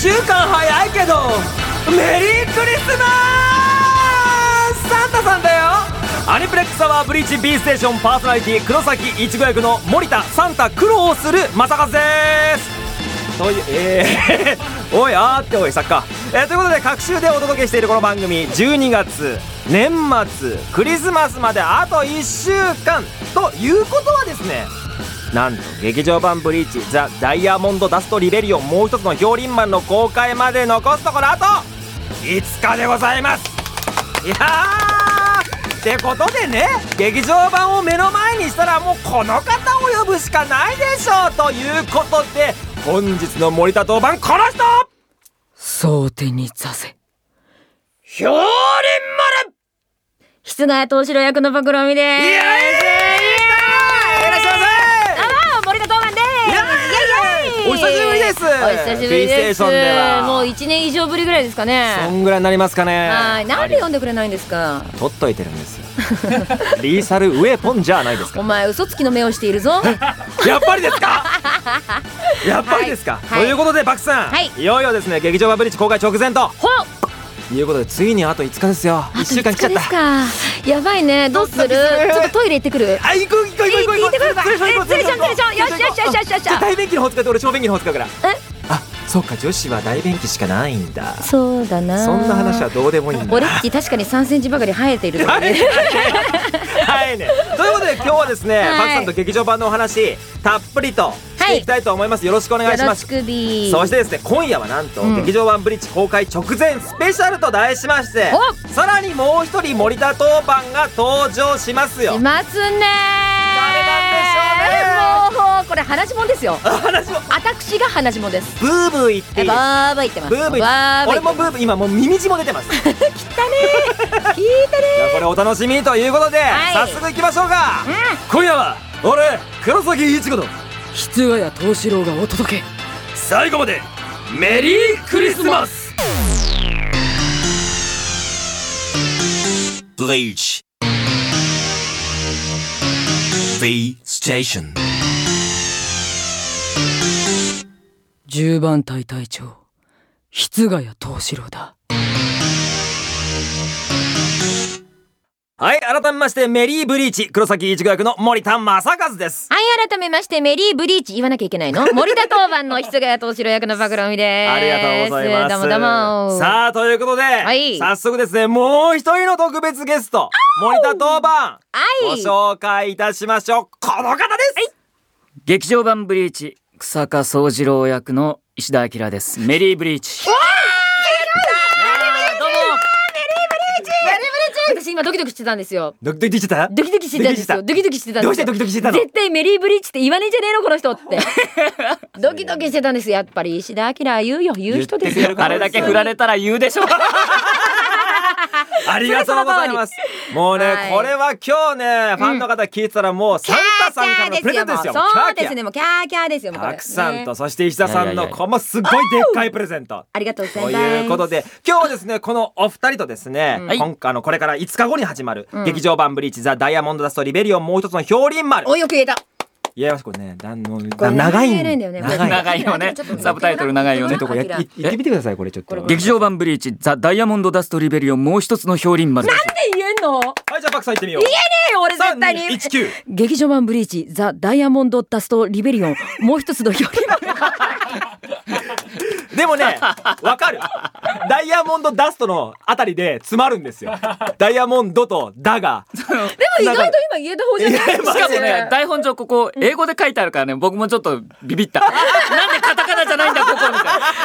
週間早いけどメリークリスマス!サンタさんだよ。アニプレックスアワーブリーチ B ステーションパーソナリティ黒崎いちご役の森田サンタ苦労する正和です。というえー、おいあーっておい作家、えー、ということで各週でお届けしているこの番組12月年末クリスマスまであと1週間ということはですねなんと劇場版ブリーチザ・ダイヤモンド・ダスト・リベリオンもう一つの氷林マンの公開まで残すところあと5日でございます。いやーってことでね劇場版を目の前にしたらもうこの方を呼ぶしかないでしょうということで本日の森田当番この人。蒼天に座せ。氷林丸。室内藤代役のパクロミです。イエーイいらっしゃいまあー森田東番ですイエーイお久しぶりです。お久しぶりです。もう一年以上ぶりぐらいですかね。そんぐらいになりますかね。はい。なんで読んでくれないんですか？取っといてるんです。よ リーサルウェポンじゃないですか。お前嘘つきの目をしているぞ。やっぱりですか？やっぱりですか、はい。ということでバクさん、はい。いよいよですね劇場版ブリッジ公開直前と。ほっいうことでついにあと5日ですよ。1週間来ちゃった。あと5日ですかやばいね。どうする？ちょっとトイレ行ってくる。あ行こう行こう行こう行こう行ってくるか連れて行こうえ連れちゃう連れちゃうよしよしよしよしよしよしじゃあ大便器の方使って俺小便器の方使うからえあそうか女子は大便器しかないんだ。そうだな。そんな話はどうでもいいんだ。俺っち確かに3センチばかり生えているのはいではいね。ということで今日はですね、はい。パクさんと劇場版のお話たっぷりとしていきたいと思います。よろしくお願いします。そしてですね今夜はなんと、うん劇場版ブリッジ公開直前スペシャルと題しましてさらにもう一人森田当番が登場しますよ。しますね。誰もうこれ話もんですよ。話も私が話もんです。ブーブー言っていいです。バーバー言ってます。ブーブー俺もブーブー今もう耳血も出てます。聞いたねじゃあこれお楽しみということで、はい。早速行きましょうか、今夜は俺黒崎一護と室谷藤四郎がお届け。最後までメリークリスマス。Bleach. V Station. 10番隊隊長室谷藤四郎だはい改めましてメリーブリーチ黒崎一護役の森田正和です。はい改めましてメリーブリーチ言わなきゃいけないの？森田当番の室谷藤四郎役のバクロミです。ありがとうございます。どうもどうも。さあということで、い。早速ですねもう一人の特別ゲスト森田当番ごはい。紹介いたしましょう。この方です、劇場版ブリーチ草加宗次郎役の石田明です。メリーブリーチ私今ドキドキしてたんですよ。ドキドキしてた？ドキドキしてたんですよ。ドキドキしてた？どうしてドキドキしてたの？絶対メリーブリーチって言わねえんじゃねえのこの人って。ドキドキしてたんですよ。やっぱり石田明は言うよ。言う人ですよ。あれだけ振られたら言うでしょありがとうございます。もうね、はい。これは今日ね、ファンの方聞いてたらもう、サンタさんからのプレゼントですよ。そうですキャーキャねもうキャーキャーですよたくさんと、ね。そして石田さんのこのすっごいでっかいプレゼント。ありがとうございとます。いうことで今日はですねこのお二人とですね、うん。今あのこれから5日後に始まる、うん。劇場版ブリーチザ・ダイヤモンド・ダスト・リベリオンもう一つの氷林丸およく言えたいやこれねだんの長いんだよね。長い。長いよね。サブタイトル長いよね。とこれやい言ってみてくださいこれちょっと。劇場版ブリーチザ・ダイヤモンド・ダスト・リベリオンもう一つの氷林丸なんで。言えんのはいじゃあパクさん行ってみよう。言えねえよ俺絶対に。3219劇場版ブリーチザ・ダイヤモンド・ダスト・リベリオンもう一つの表現でもねわかる。ダイヤモンド・ダストのあたりで詰まるんですよ。ダイヤモンドとダが。でも意外と今言えた方じゃないしかもね台本上ここ英語で書いてあるからね僕もちょっとビビった。なんでカタカナじゃないんだここみたいな。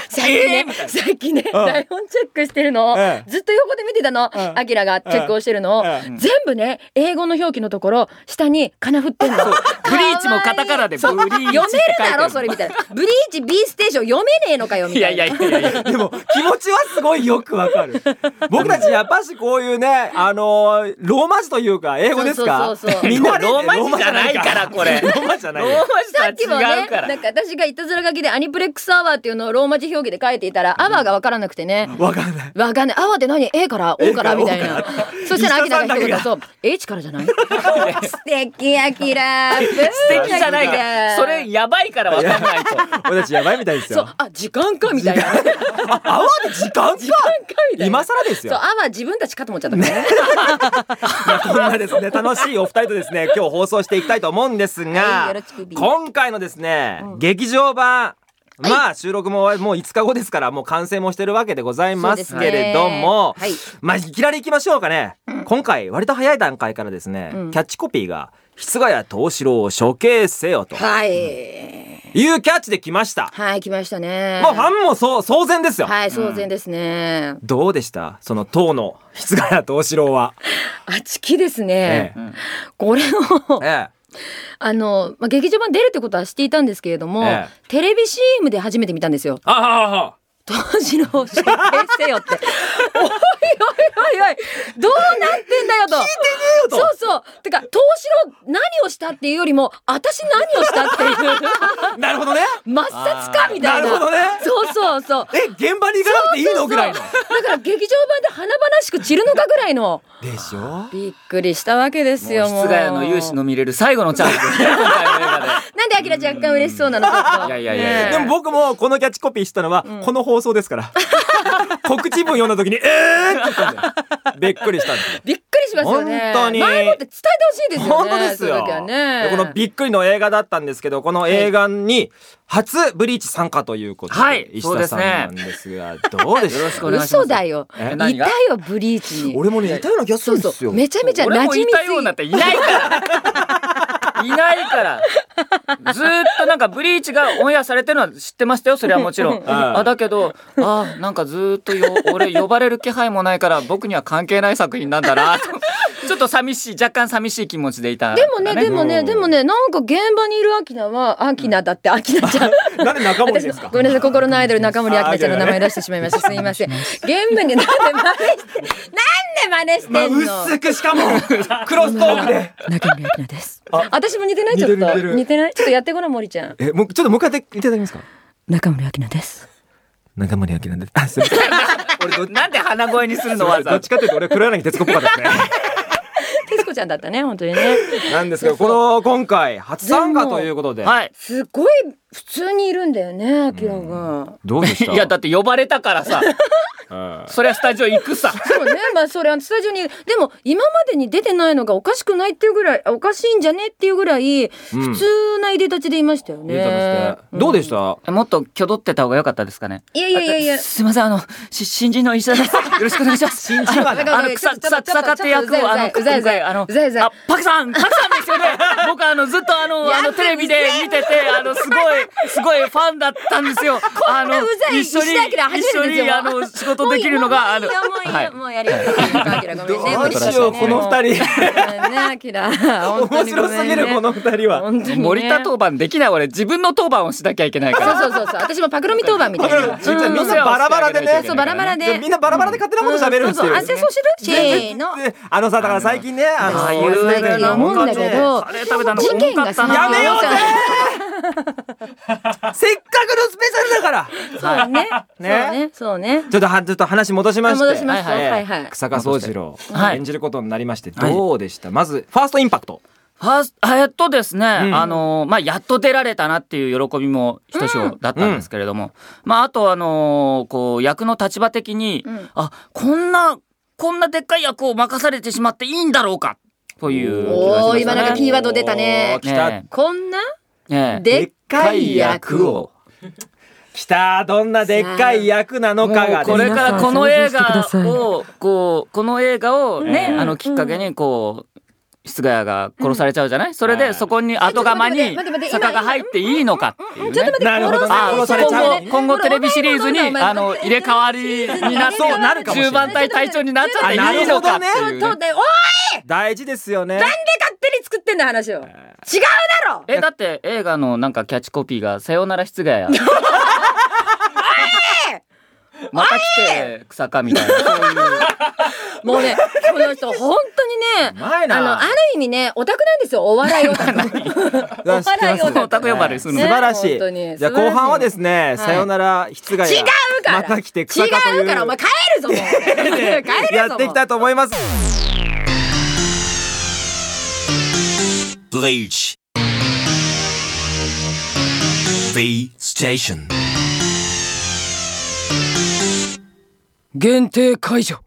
さっきね、さっきね、台本チェックしてるの。を、ええずっと横で見てたの、えアキラがチェックをしてるの。を、え全部ね、英語の表記のところ、下にかな振ってんの。ブブリーチもカタカナでブリーチ読めるだろ、るそれみたいな。ブリーチ B ステーション読めねえのかよ、みたいな。いやいやいや。いやでも気持ちはすごいよくわかる。僕たちやっぱしこういうねあのーローマ字というか英語ですか？そうそうそうそう。みんなでローマ字じゃないからこれ。ローマ字じゃないローよマ字とはさっきもね違うか、らなんか私がいたずら書きでアニプレックスアワーっていうのをローマ字表記で書いていたら、アワーがわからなくてね。わかんない。わかんない。アワーって何 ?A から O からみたいな。そしたらアキラが一言そう、H からじゃない。素敵アキラ。素素敵じゃないから。それやばいからわかんないと。俺たちやばいみたいですよ。そう。あ時間かかみたいな。あ泡で時間か。時間かみたいな。今更ですそう、よあは自分たちかと思っちゃったね。まあこんなですね。楽しいお二人とですね今日放送していきたいと思うんですはいがよろしくビー今回のですね、劇場版まあ収録ももう5日後ですからもう完成もしてるわけでございますけれども、そうですねまあいきなり行きましょうかね、今回割と早い段階からですね、うん。キャッチコピーが「室ヶ谷藤四郎を処刑せよ」と。はい。いうキャッチで来ました、はい、来ましたね。まあファンもそう騒然ですよ、はい、騒然ですね。どうでした？その当の室ヶ谷藤四郎は、あちきですね。えこれをえ、え。あの、まあ、劇場版出るってことは知っていたんですけれども、ええ。テレビ CM で初めて見たんですよ。あああ当時の処刑せよって。おいおいおいおい、どうなってんだよと。聞いてねえよと。そうそう。てか、東四郎何をしたっていうよりも、私何をしたっていう、あ なるほどね抹殺かみたいな。なるほどねそうそうそう。え現場に行かなくていいのぐらいのだから劇場版で華々しく散るのかぐらいの。でしょ？びっくりしたわけですよ、もう。室ヶ谷の勇姿の見れる最後のチャンスなんでアキラ若干嬉しそうなの。いやいやいやねえでも僕もこのキャッチコピーしたのは、この放送ですから 告知文読んだ時に「えー!」って言ったんだよびっくりしたんですよびっくりしますよね。本当に前もって伝えてほしいですよね。本当ですよね。でこのびっくりの映画だったんですけどこの映画に初ブリーチ参加ということで、はい石田さんなんですがどうでしたよろしくお願いします嘘だよ。えいたよ、ブリーチに。俺もねいたような気がす。るんですよめちゃめちゃ馴染みすいたようになっぎていないからいないから。ずーっとなんかブリーチがオンエアされてるのは知ってましたよ。それはもちろん。あだけどあなんかずーっとよ俺呼ばれる気配もないから僕には関係ない作品なんだな。と ちょっと寂しい若干寂しい気持ちでいたでもね、でもね、うん。でもね、なんか現場にいるアキナは、アキナだって、アキナちゃん。なんで中森私ですか？ごめんなさい、心のアイドル中森明菜ちゃんの名前出してしまいました。すいません。現場になんでなんで真似してまあ、んの、薄くしかも クロストークで中森明菜です。あ私も似てないちょっと。似てる似てる似てないちょっとやってごらん、森ちゃん。えもうちょっともう一回やっていただけますか中森明菜です。中森明菜ですあすいません俺どなんで鼻声にするのわざどっちかというと俺黒柳徹子っぽかったですね徹子ちゃんだったね、本当にね。なんですけどこの今回初参加ということではいすごい普通にいるんだよね、アキラが。どうでした？いやだって呼ばれたからさ。うん。そりゃスタジオ行くさ。そうね、まあそれはスタジオに、でも今までに出てないのがおかしくないっていうぐらい、おかしいんじゃねっていうぐらい、普通ないでたちでいましたよね。いい歌ですねどうでした？もっと挙動ってた方が良かったですかね。いやいやいやいや。あすいませんあのし新人の石田です。よろしくお願いします。新人はね。あの草草草かって役をあのうざいうざい今回あのうざいうざい。あパクさんパクさんですよね。僕あのずっとあのあのテレビで見ててあのすごいすごいファンだったんですよ。あのうざい一緒に一緒にあの仕事できるのがあのもうやりよどうしようこの二人面白すぎるこの二人は。森田当番できない俺自分の当番をしなきゃいけないからそうそう。そうそう私もパクロミ当番みたいな。みんなバラバラでね。そうバラバラで。みんなバラバラで勝手なこと喋るんですよあそう。そうする？せーの。であのさだから最近ねあのああいう最近思うんだけどカレー食べたの事件がさ重かったなやめようぜ かくのスペシャルだから。そうね。ね。そうね。そうね。ちょっとはちょっと話戻しまして。戻しますはいはい。草加宗次郎はい。演じることになりましてどうでした？まずファーストインパクト。ファースえっとですね、うん。あのまあやっと出られたなっていう喜びもひとしおだったんですけれども、まああとあのこう役の立場的に、うん。あこんなこんなでっかい役を任されてしまっていいんだろうか？という気がしましたね。おー今なんかキーワード出たね。ねこんな？えねえ。でっかい役を。きた。どんなでっかい役なのかがこれねからこの映画をこうこの映画をね、うん。あのきっかけにこう室ヶ谷が殺されちゃうじゃない、それうんでそこに後釜に坂が入っていいのかっていうね。今後今後テレビシリーズにあの入れ替わりになってそうなるかもしれない。中盤隊隊長になっちゃっていいのかっていう、ね。そうだよ。おい大事ですよね。なんで勝手に作ってんだ話を。違うだろ。えだって映画のなんかキャッチコピーが「さよなら室ヶ谷」また来て草かみたいなそういう。もうね、この人本当にね、あの、ある意味ね、オタクなんですよ、お笑いオタク。お笑いオタク。オタク呼ばれする。の素晴らしい。じゃあ後半はですねはい。さよなら室ヶ谷違うから。また来て草加という。違うから、お前帰るぞ、もう。帰るぞ、やっていきたいと思います。Bleach. V Station. 限定解除。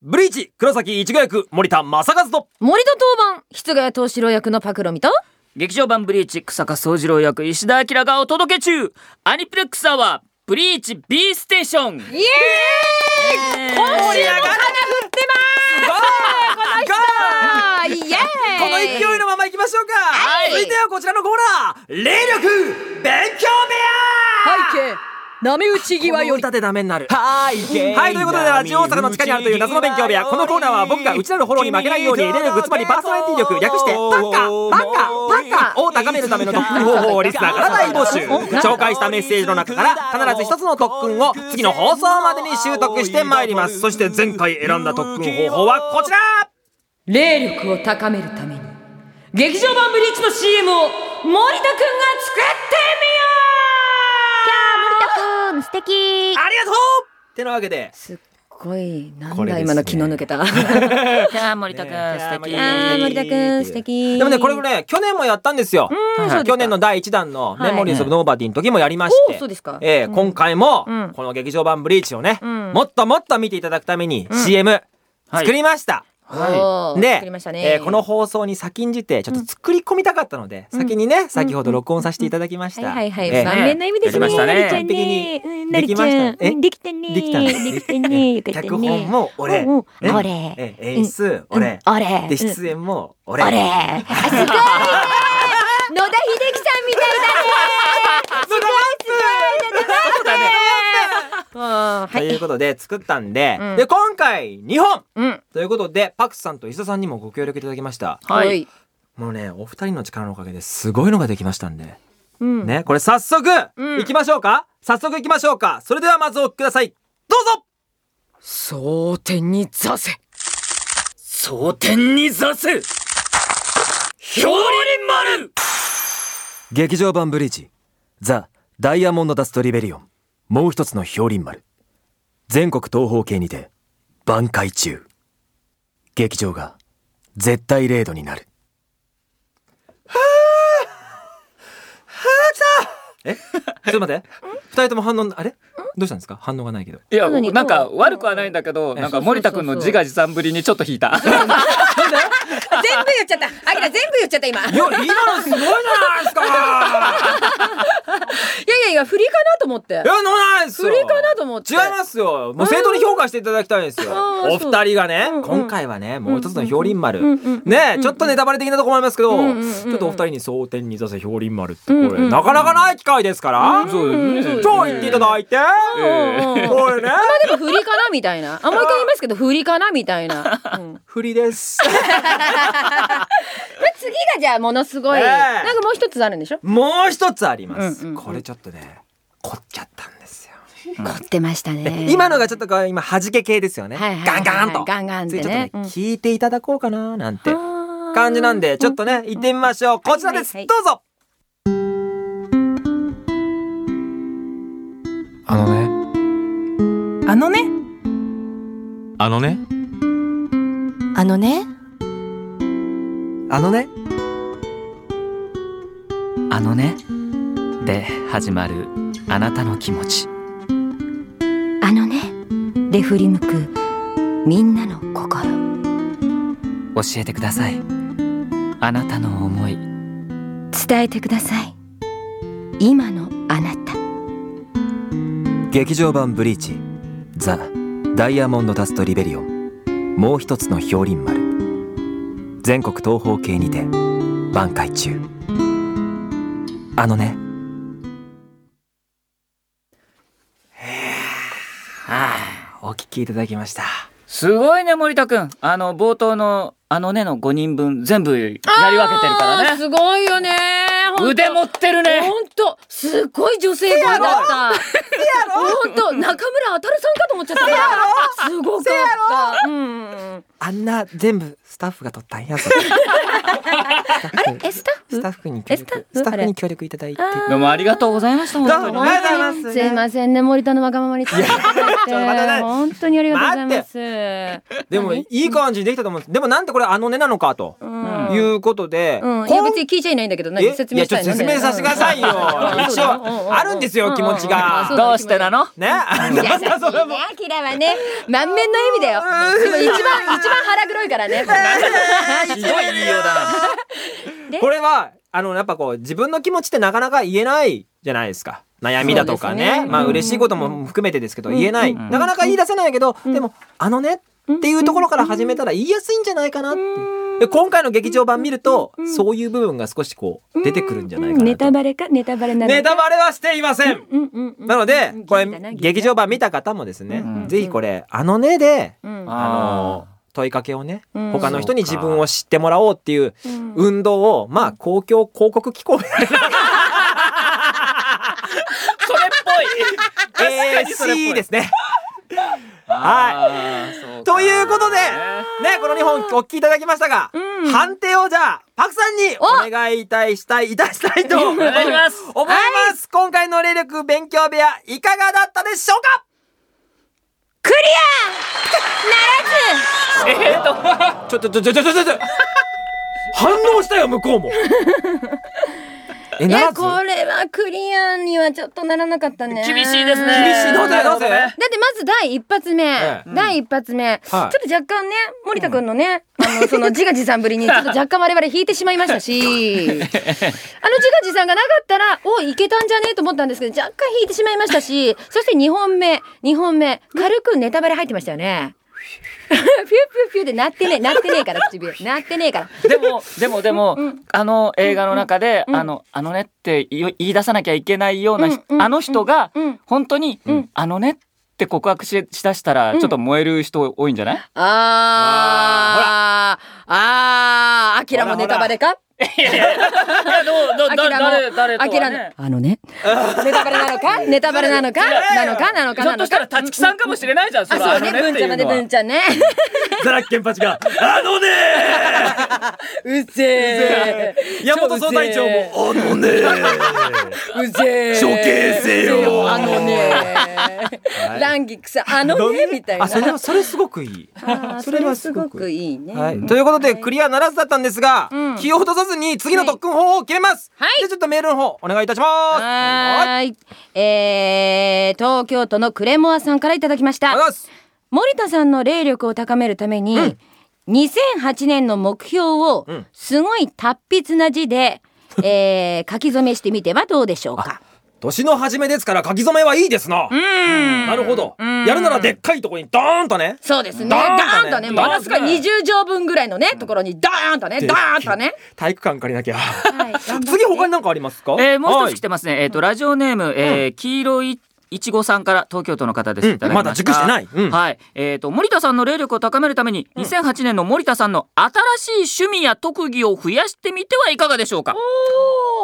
ブリーチ黒崎一護役森田正和と。森田当番室ヶ谷藤四郎役のパクロミと。劇場版ブリーチ草加宗次郎役石田明がお届け中。アニプレックスアワーブリーチ B ステーション。イエーイ今週も花降ってます。この人イエーイこの勢いのまま行きましょうか、はい。続いてはこちらのコーナー。霊力勉強部屋波打ち際より。歌でダメになる。はいということでラジオ大阪の地下にあるという謎の勉強部屋。このコーナーは僕が内なるフォローに負けないように霊力つまりパーソナリティ力略してパッカパッカパッカを高めるための特訓方法をリスナーから大募集紹介したメッセージの中から必ず一つの特訓を次の放送までに習得してまいりますそして前回選んだ特訓方法はこちら。霊力を高めるために。劇場版ブリーチの CM を森田くんが作ってみん素敵。ありがとう！ってなわけで。すっごいなんこれですね。だ今の気の抜けた。あ森田くんね素敵。ー森田くん素敵。でもねこれね去年もやったんですよ。去年の第1弾の「はいメモリーズ・オブ・ノーバディ」の時もやりまして。おーそうですか。えーうん。今回もうん。この劇場版ブリーチをねうん。もっともっと見ていただくために CM 作りました。おーで作りましたね。えーこの放送に先んじてちょっと作り込みたかったので先にね先ほど録音させていただきました。はいはいはい、えー満面の意味ですね。完璧にできました。えうんできたね。できたね。できたね。脚本も俺。俺。えー演出俺うん俺。で出演も俺。俺。あ、すごいね。野田秀樹さんみたいだね。そうだねあーはい。ということで作ったんでうん。で今回2本。うん。ということでパクさんと石田さんにもご協力いただきました。はい。もうねお二人の力のおかげですごいのができましたんで。うん。ねこれ早速うん。行きましょうか。早速行きましょうか。それではまずお聞きください。どうぞ。蒼天に座せ。蒼天に座せ。ひょうりん丸。劇場版ブリーチザ・ダイヤモンド・ダスト・リベリオン。もう一つの氷林丸全国東方系にて挽回中。劇場が絶対零度になる。え？ちょっと待って。二人とも反応あれ？どうしたんですか？反応がないけど。いや何なんか悪くはないんだけどなんか森田くんの自画自賛ぶりにちょっと引いた。全部言っちゃった。あきら全部言っちゃった今。いいや今のすごいじゃないですかやいやいや振りかなと思ってい。や、のないですよ。振りかなと思って違いますよ。もう正当に評価していただきたいですよ。お二人がね、今回はね、もう一つの氷林丸。ねちょっとネタバレ的なところもありますけど、ちょっとお二人に蒼天に座せ氷林丸ってこれ、なかなかない機会ですから、そうですね今日言っていただいて、これね、まあでも振りかなみたいな。あもう一回言いますけど振りかなみたいな。うん 振りです。次がじゃあものすごい、ええなんかもう一つあるんでしょ？もう一つあります。うんうんうんこれちょっとね、凝っちゃったんですよ。凝ってましたね 今のがちょっとこう今弾け系ですよね。はいはいはいガンガンと。ガンガンってねちょっとね、うん聞いていただこうかななんて。感感じなんで、ちょっとね、行ってみましょう。こちらです。はいはいどうぞ。あのねあのね？あのねあのね？あのね、あのね。で始まるあなたの気持ち。あのね。で振り向くみんなの心。教えてください。あなたの思い。伝えてください。今のあなた。劇場版ブリーチ、ザ・ダイヤモンド・ダスト・リベリオン、もう一つの氷林丸。全国東方系にて、挽回中。あのね。お聞きいただきました。すごいね森田くん。あの冒頭のあのねの5人分全部やり分けてるからね。すごいよね。腕持ってるね。本当。すっごい女性声だった。本当。中村あたるさんかと思っちゃったすごかった。うんあんな全部スタッフが撮ったんやぞ。あれ？えスタッフ？フスタッフに協力フ？スタッフに協力いただいて。どうもありがとうございましたどうもありがとうございますすいませんね森田のわがままに本当にありがとうございます。でもいい感じにできたと思うんです。でもなんでこれあのねなのかとうん。いうことで、うん、いや別に聞いちゃいないんだけど何？え？説明したいの？いやちょっと説明させてくださいよ。うん。一応あるんですよ気持ちが。どうしてなの？ね？優しいねアキラはね満面の笑みだよ。でも一番一番腹黒いからねひどい言いようだなこれはあのやっぱこう自分の気持ちってなかなか言えないじゃないですか。悩みだとかね。ね。まあうん。嬉しいことも含めてですけど言えない、うん。なかなか言い出せないけど、でもあのねっていうところから始めたら言いやすいんじゃないかなって。で今回の劇場版見ると、そういう部分が少しこう出てくるんじゃないかなと。ネタバレかネタバレなのネタバレはしていません、うんうんうんなのでこれ劇場版見た方もですね、ん。ぜひこれあのねで、うん。あの問いかけをね、うん。他の人に自分を知ってもらおうっていううん。運動を、まあ公共広告機構 それっぽい。AC ですね。あーそうか。ということで、ね、この2本お聞きいただきましたが、うん。判定をじゃあ、パクさんにお。願いいたしたい、いたしたいと思います。ます。今回の霊力勉強部屋、いかがだったでしょうか？クリアならずえっとちょっとちょちょちょちょちょ反応したよ、向こうも。え、アいやならず？これはクリアにはちょっとならなかったね。厳しいですね。厳しいなぜなぜだってまず第一発目、ええ第一発目、ちょっはいと若干ね森田君のね、あのその自画自賛ぶりにちょっと若干我々引いてしまいましたし。あの自画自賛がなかったらおいけたんじゃね？えと思ったんですけど若干引いてしまいましたしそして2本目2本目軽くネタバレ入ってましたよね。ピューピューピューでなってねえなってねえから唇。なってねえから。でもでもでも、あの映画の中で、あのあのねって言い出さなきゃいけないような、うんうんあの人が、うん本当に、あのねって告白ししだしたら、ちょっと燃える人多いんじゃない？あー。あー。アキラもネタバレか？いやいやいやどうどうアキラも誰誰とはね。あのね ネタバレなのか？ネタバレなのか？なのか？なのか？ひょっとしたらなのか？立木さんかもしれないじゃんそそうね。文ちゃんまで文ちゃんね。ザラッケンパチが、あのねうっせえ山本総隊長も、あのねうっせえ処刑せよ。あのねランギクさあのね？みたいな。あ、それは、それすごくいい。それはすごくいいね。はい。ということで、クリアならずだったんですが、うん。気を落とさずに次の特訓法を決めます。はいじゃあちょっとメールの方、お願いいたします。はーいえー東京都のクレモアさんからいただきました。森田さんの霊力を高めるために、2008年の目標をうんすごい達筆な字で、えー書き初めしてみてはどうでしょうか。年の初めですから書き初めはいいですな。うん。なるほど。うん。やるならでっかいとこにドーンとね。そうですね。ドドーンとね。ものすごい20畳分ぐらいのね、ところにドーンとね、ドーンとね。体育館借りなきゃ。はい、次他に何かありますか？えー、もう一つ来ててますね、えっ、とラジオネーム、えー黄色いいちごさんから東京都の方です、うんました。まだ熟してない。うん。はい。えっ、と森田さんの霊力を高めるために、2008年の森田さんの新しい趣味や特技を増やしてみてはいかがでしょうか？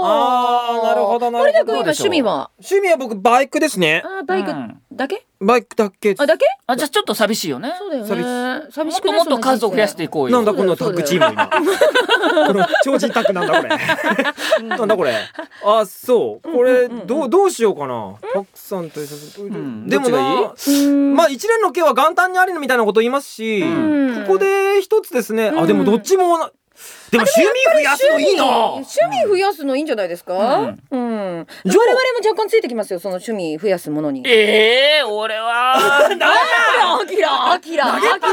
あーなるほどなるほど。森田君今趣味は？趣味は僕バイクですね。あーバイクうん。だけ？バイクだけ。あ、だけ？あじゃあちょっと寂しいよねそうだよ寂ね。寂もっしくないともっと数を増やしていこうよなんだこのタッグチーム今。この超人タッグなんだこれ。なんだこれ。あ、そう。これどうどうしようかな。パクさんとでもまあ一年の計は元旦にありのみたいなこと言いますし、んここで一つですね。あ、でもどっちもな。でも趣味増やすのいいな。趣味増やすのいいんじゃないですか？うん。我々も若干ついてきますよ、その趣味増やすものに。ええー、俺は。アキラアキラアキラ。アキラ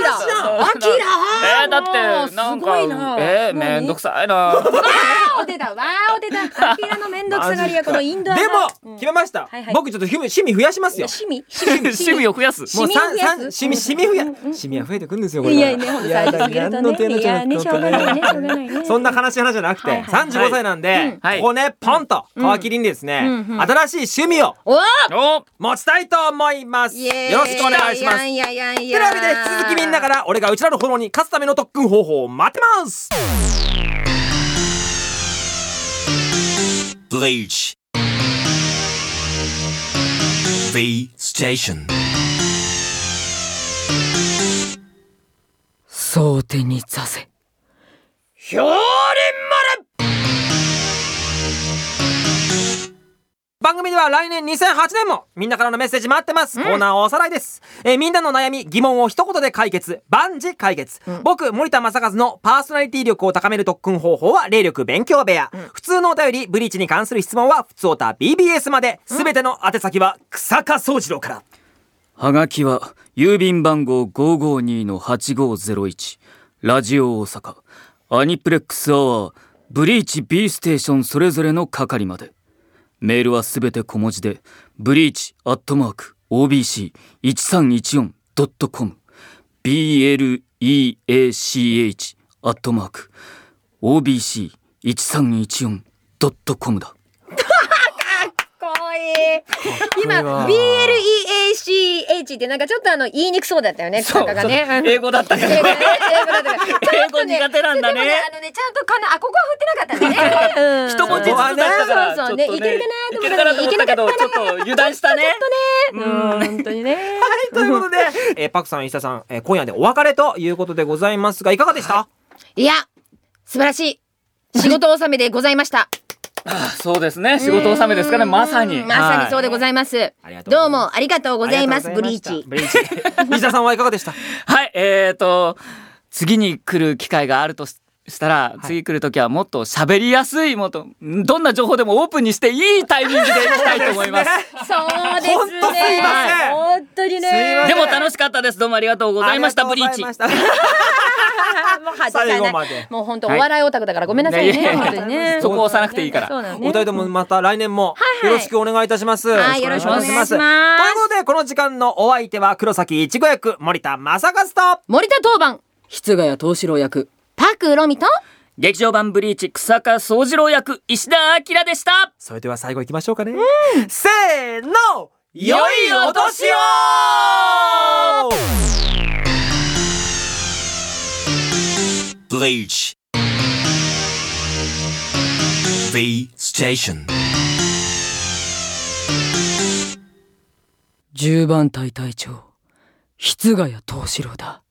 えー、だってなんかすごいな。えー、何？めんどくさいな。わーお出た。わーお出た。アキラのめんどくさがりやこのインドアで。派も決めました。はいはい。僕ちょっと趣味増やしますよ。趣味趣味。を増やす。もう趣味増やす。三三趣味趣味増や趣味は増えてくんですよこれいやねほんと最初何の手のいやねしょうがないねしょうがない。ねそんな悲しい話じゃなくてはいはい。35歳なんではい。ここねポンと皮切りにですねうんうん。新しい趣味をお持ちたいと思います。イエーイ。よろしくお願いします。いやいやいやいテやレビで引き続きみんなから俺がうちらの炎に勝つための特訓方法を待ってます。Bleach. V Station. 蒼天に座せひょうりん丸番組では来年2008年もみんなからのメッセージ待ってます。コーナーおさらいです。えーみんなの悩み、疑問を一言で解決。万事解決。僕、森田正和のパーソナリティ力を高める特訓方法は霊力勉強部屋。普通のお便り、ブリーチに関する質問は、普通おた BBS まで。すべての宛先は、草加宗次郎から。はがきは郵便番号552-8501ラジオ大阪アニプレックスアワーブリーチ B ステーションそれぞれの係まで。メールはすべて小文字でブリーチアットマーク OBC1314.com BLEACH アットマーク OBC1314.com だ。わいい。今、BLEACH ってなんかちょっとあの、言いにくそうだったよね、そうカがね。う。ん英語だったけど英語苦手なんだね。あのね、ちゃんとかな、あ、ここは振ってなかったね。うん。一文字ずつだったから。そうそうねちょっといけるかなと思ったいけなちょっと油断したね。うん、本当にね。はい、ということで、えーパクさん、石田さん、えー今夜でお別れということでございますが、いかがでした、いや、素晴らしい。仕事納めでございました。そうですね。仕事納めですかね。まさに。まさにそうでございます。どうもありがとうございます、あブリーチ。ブリーチ。石田さんはいかがでした？はい、えーと、次に来る機会があるとししたら、次来る時はもっと喋りやすい、もっと、どんな情報でもオープンにしていいタイミングで行きたいと思います。そうですね。すいません本当にね。んでも楽しかったです。どうもありがとうございました、ブリーチ。最後までもう本当お笑いオタクだからごめんなさいね。そこ押さなくていいからお二人ともまた来年もよろしくお願いいたします。はいよろしくお願いしますということで、この時間のお相手は黒崎いちご役森田正和と、森田当番、筆ヶ谷東四郎役、パクロミと、劇場版ブリーチ草加宗次郎役石田明でした。それでは最後行きましょうかね。せーの良いお年を Bleach. V Station. 10番隊隊長、筆ヶ谷東四郎だ。